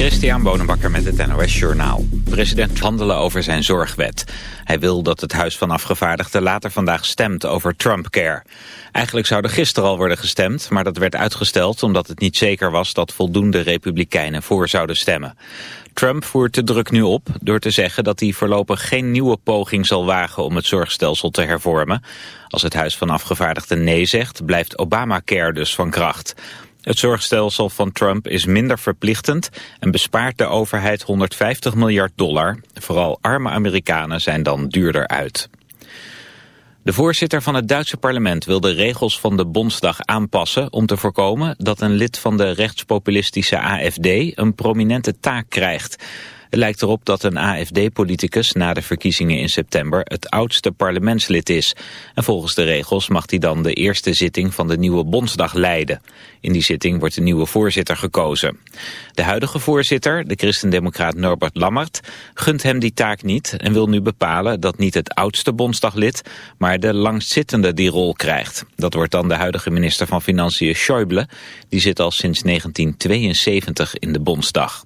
Christian Bonenbakker met het NOS Journaal. President handelen over zijn zorgwet. Hij wil dat het Huis van Afgevaardigden later vandaag stemt over Trumpcare. Eigenlijk zou er gisteren al worden gestemd, maar dat werd uitgesteld... omdat het niet zeker was dat voldoende republikeinen voor zouden stemmen. Trump voert de druk nu op door te zeggen dat hij voorlopig geen nieuwe poging zal wagen om het zorgstelsel te hervormen. Als het Huis van Afgevaardigden nee zegt, blijft Obamacare dus van kracht. Het zorgstelsel van Trump is minder verplichtend en bespaart de overheid 150 miljard dollar. Vooral arme Amerikanen zijn dan duurder uit. De voorzitter van het Duitse parlement wil de regels van de Bondsdag aanpassen om te voorkomen dat een lid van de rechtspopulistische AFD een prominente taak krijgt. Het lijkt erop dat een AFD-politicus na de verkiezingen in september het oudste parlementslid is. En volgens de regels mag hij dan de eerste zitting van de nieuwe Bondsdag leiden. In die zitting wordt de nieuwe voorzitter gekozen. De huidige voorzitter, de christendemocraat Norbert Lammert, gunt hem die taak niet en wil nu bepalen dat niet het oudste Bondsdaglid, maar de langstzittende die rol krijgt. Dat wordt dan de huidige minister van Financiën Schäuble, die zit al sinds 1972 in de Bondsdag.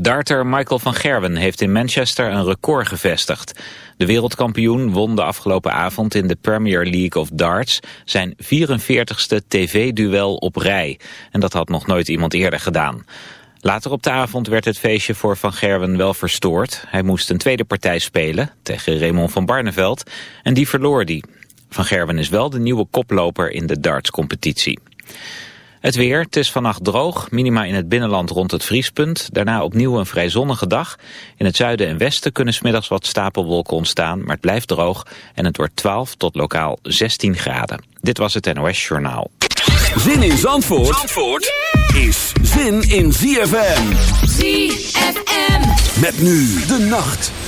Darter Michael van Gerwen heeft in Manchester een record gevestigd. De wereldkampioen won de afgelopen avond in de Premier League of Darts zijn 44ste tv-duel op rij. En dat had nog nooit iemand eerder gedaan. Later op de avond werd het feestje voor Van Gerwen wel verstoord. Hij moest een tweede partij spelen tegen Raymond van Barneveld en die verloor die. Van Gerwen is wel de nieuwe koploper in de darts-competitie. Het weer, het is vannacht droog, minima in het binnenland rond het vriespunt. Daarna opnieuw een vrij zonnige dag. In het zuiden en westen kunnen smiddags wat stapelwolken ontstaan, maar het blijft droog. En het wordt 12 tot lokaal 16 graden. Dit was het NOS Journaal. Zin in Zandvoort, Zandvoort is zin in ZFM. ZFM. Met nu de nacht.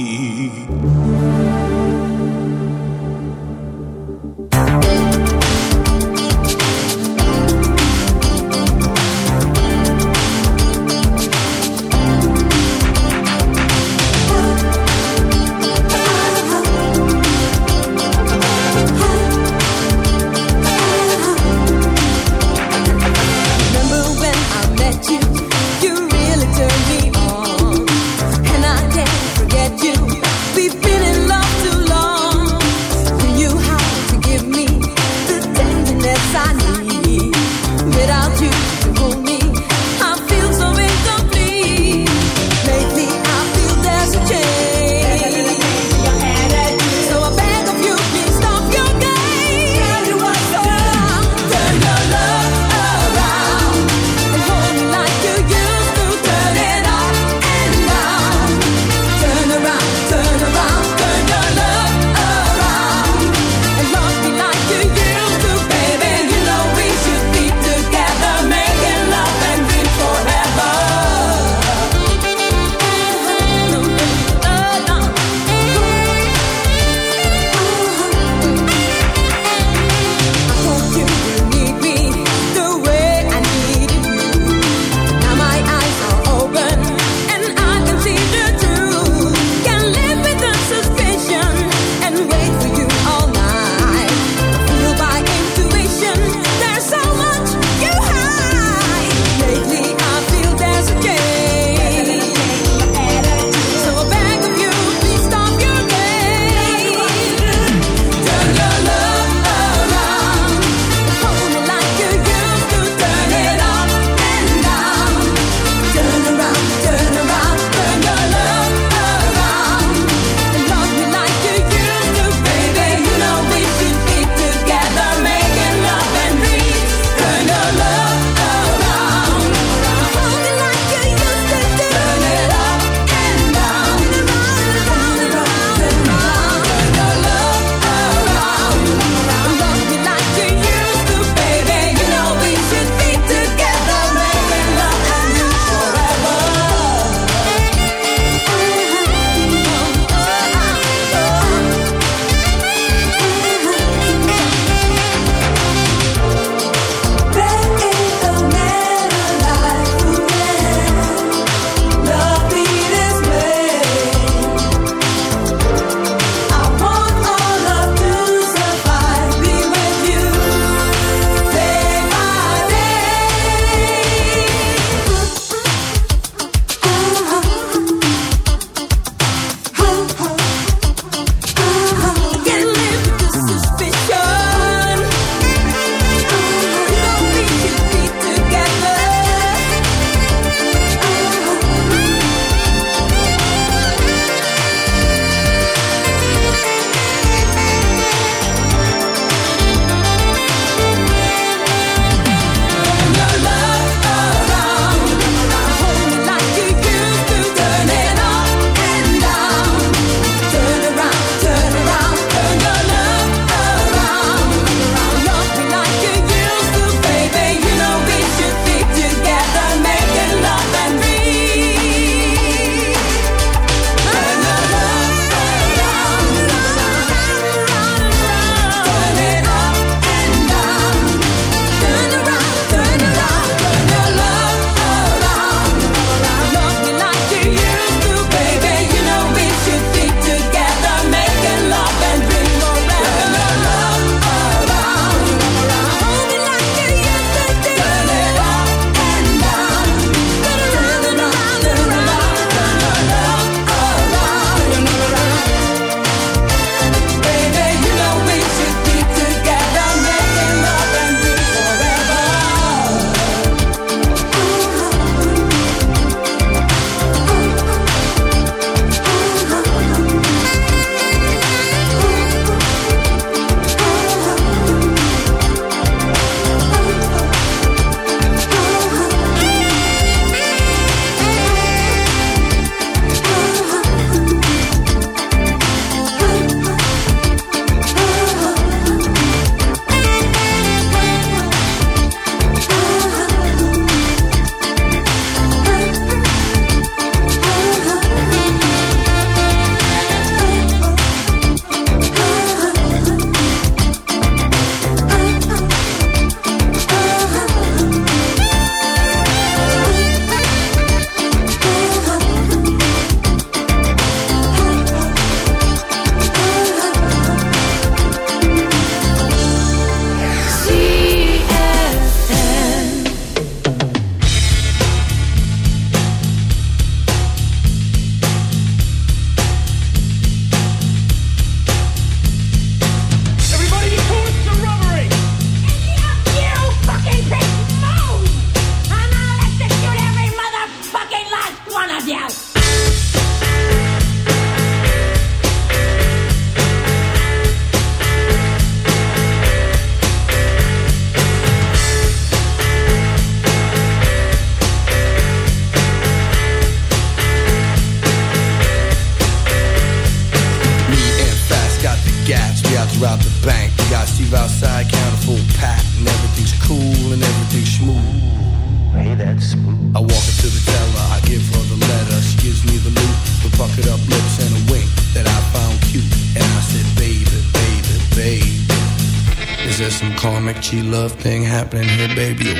happening here, baby.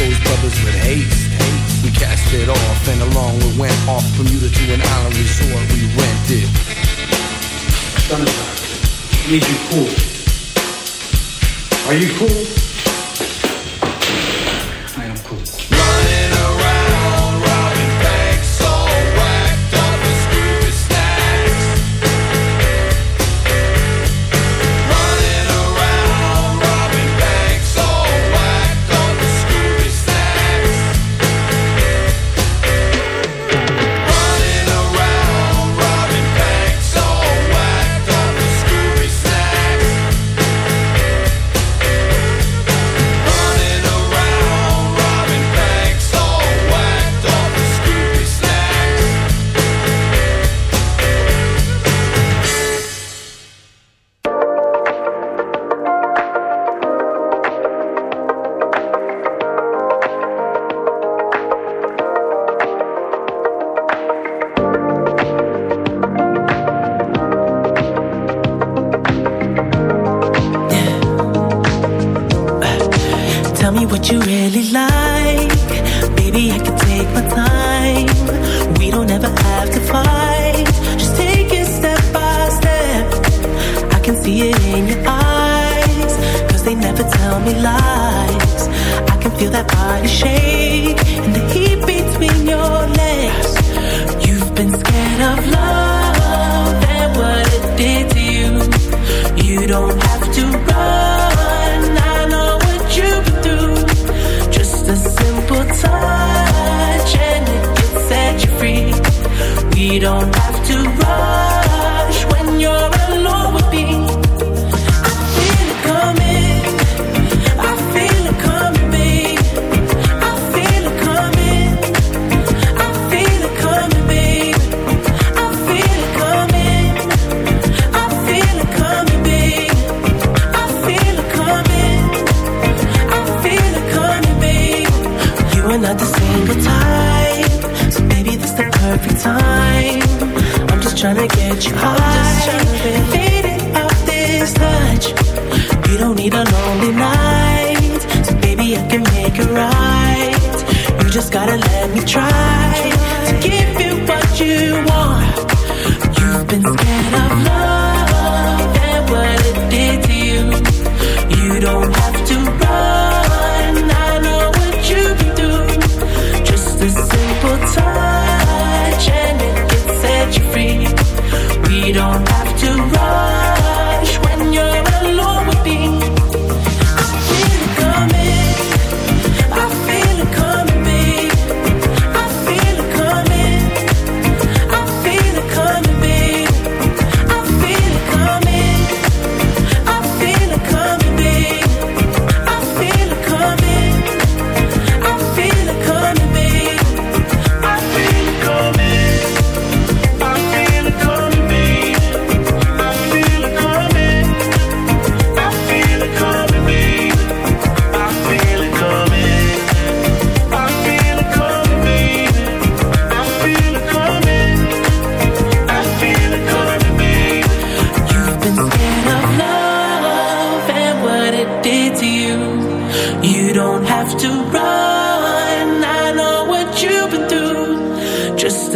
those brothers with haste. We cast it off and along we went off Bermuda to an island resort we rented. Thunderstruck, need you cool. Are you cool?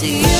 see you.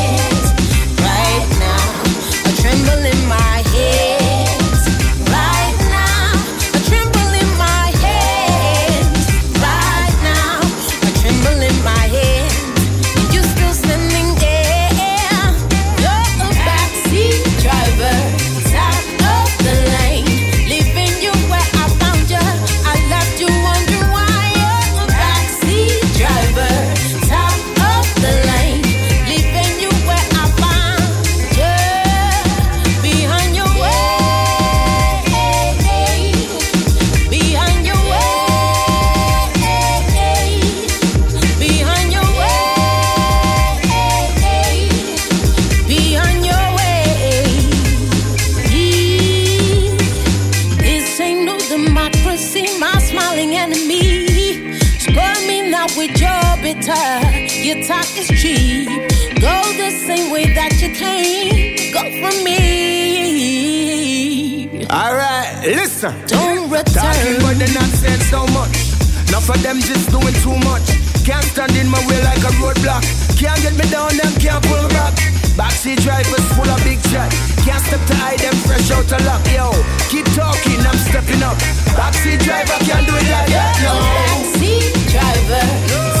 Alright, listen. Don't return. Talking but they're not saying so much. Enough of them just doing too much. Can't stand in my way like a roadblock. Can't get me down, them can't pull back. Backseat drivers full of big chat. Can't step to hide them fresh out of luck. Yo, keep talking, I'm stepping up. Backseat driver can't do it like that. No. Backseat driver, top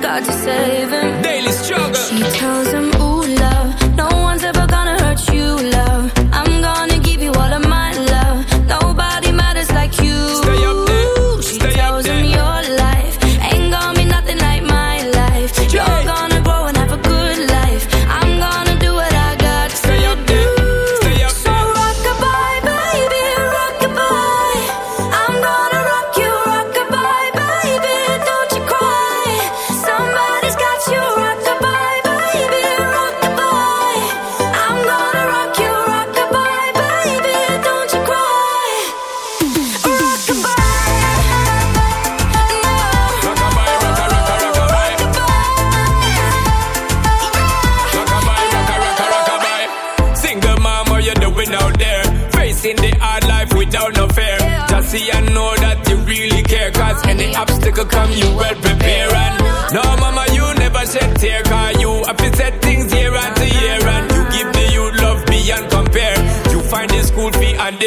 got to save him.